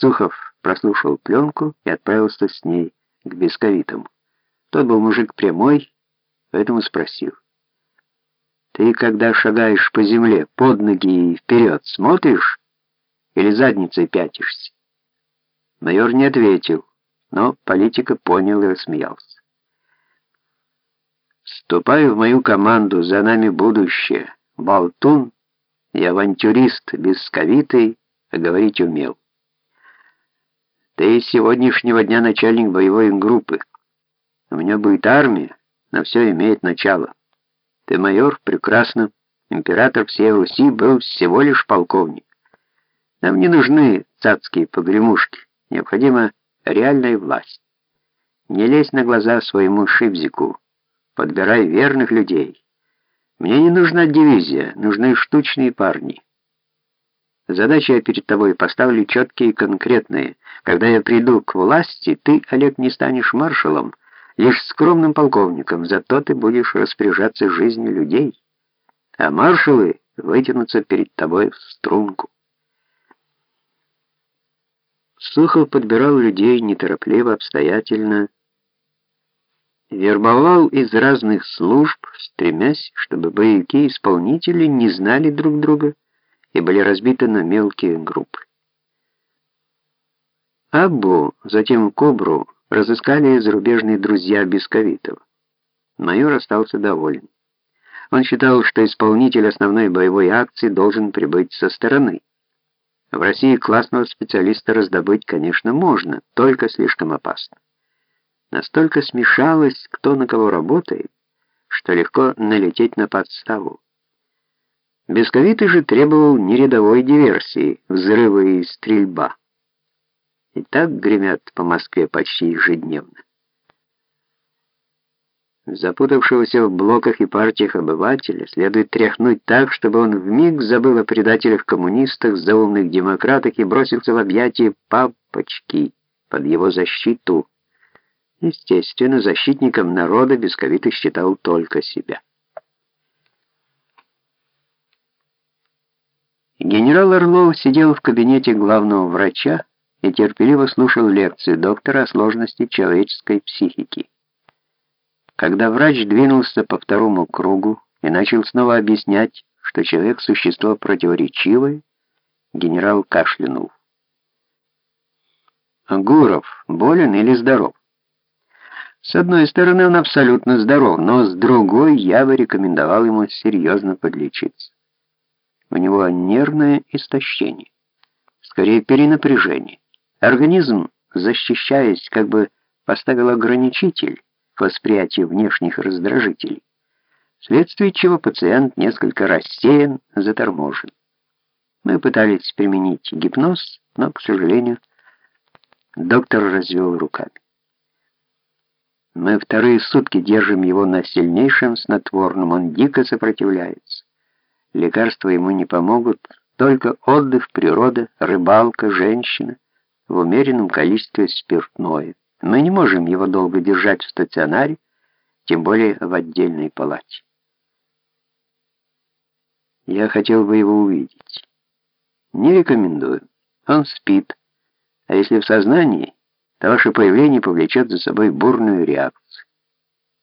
Сухов прослушал пленку и отправился с ней к Бесковитому. Тот был мужик прямой, поэтому спросил. «Ты, когда шагаешь по земле, под ноги и вперед смотришь или задницей пятишься?» Майор не ответил, но политика понял и рассмеялся. «Ступай в мою команду, за нами будущее. Болтун и авантюрист бесковитый, а говорить умел. Ты с сегодняшнего дня начальник боевой группы. У меня будет армия, но все имеет начало. Ты майор, прекрасно. Император всей Руси был всего лишь полковник. Нам не нужны цацкие погремушки. Необходима реальная власть. Не лезь на глаза своему шибзику. Подбирай верных людей. Мне не нужна дивизия, нужны штучные парни. Задачи я перед тобой поставлю четкие и конкретные. Когда я приду к власти, ты, Олег, не станешь маршалом, лишь скромным полковником, зато ты будешь распоряжаться жизнью людей. А маршалы вытянутся перед тобой в струнку. Сухов подбирал людей неторопливо, обстоятельно, вербовал из разных служб, стремясь, чтобы боевики-исполнители не знали друг друга и были разбиты на мелкие группы. Аббу, затем Кобру, разыскали зарубежные друзья Бесковитова. Майор остался доволен. Он считал, что исполнитель основной боевой акции должен прибыть со стороны. В России классного специалиста раздобыть, конечно, можно, только слишком опасно. Настолько смешалось, кто на кого работает, что легко налететь на подставу. Бесковитый же требовал не рядовой диверсии, взрывы и стрельба. И так гремят по Москве почти ежедневно. Запутавшегося в блоках и партиях обывателя следует тряхнуть так, чтобы он вмиг забыл о предателях-коммунистах, заумных демократах и бросился в объятия папочки под его защиту. Естественно, защитником народа Бесковитый считал только себя. Генерал Орлов сидел в кабинете главного врача и терпеливо слушал лекцию доктора о сложности человеческой психики. Когда врач двинулся по второму кругу и начал снова объяснять, что человек — существо противоречивое, генерал кашлянул. «Гуров болен или здоров?» «С одной стороны, он абсолютно здоров, но с другой я бы рекомендовал ему серьезно подлечиться. У него нервное истощение, скорее перенапряжение. Организм, защищаясь, как бы поставил ограничитель, к восприятию внешних раздражителей, вследствие чего пациент несколько рассеян, заторможен. Мы пытались применить гипноз, но, к сожалению, доктор развел руками. Мы вторые сутки держим его на сильнейшем снотворном, он дико сопротивляется. Лекарства ему не помогут, только отдых, природа, рыбалка, женщина, в умеренном количестве спиртное. Мы не можем его долго держать в стационаре, тем более в отдельной палате. Я хотел бы его увидеть. Не рекомендую. Он спит. А если в сознании, то ваше появление повлечет за собой бурную реакцию.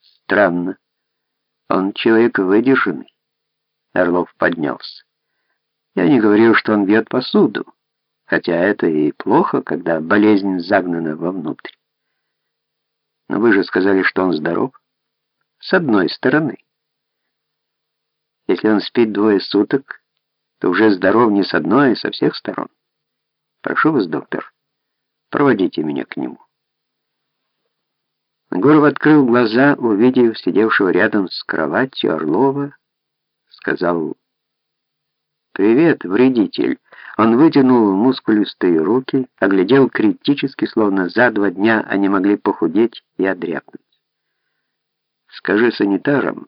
Странно. Он человек выдержанный. Орлов поднялся. Я не говорил, что он бьет посуду, хотя это и плохо, когда болезнь загнана вовнутрь. Но вы же сказали, что он здоров. С одной стороны. Если он спит двое суток, то уже здоров не с одной, а со всех сторон. Прошу вас, доктор, проводите меня к нему. Гуров открыл глаза, увидев сидевшего рядом с кроватью Орлова, сказал «Привет, вредитель!» Он вытянул мускулистые руки, оглядел критически, словно за два дня они могли похудеть и одряпнуть. «Скажи санитарам,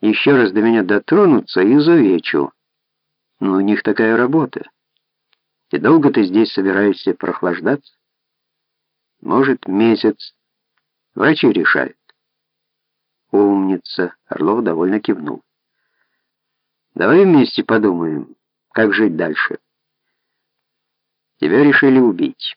еще раз до меня дотронутся и изувечу. Но у них такая работа. И долго ты здесь собираешься прохлаждаться? Может, месяц. Врачи решают». «Умница!» — Орлов довольно кивнул. Давай вместе подумаем, как жить дальше. Тебя решили убить.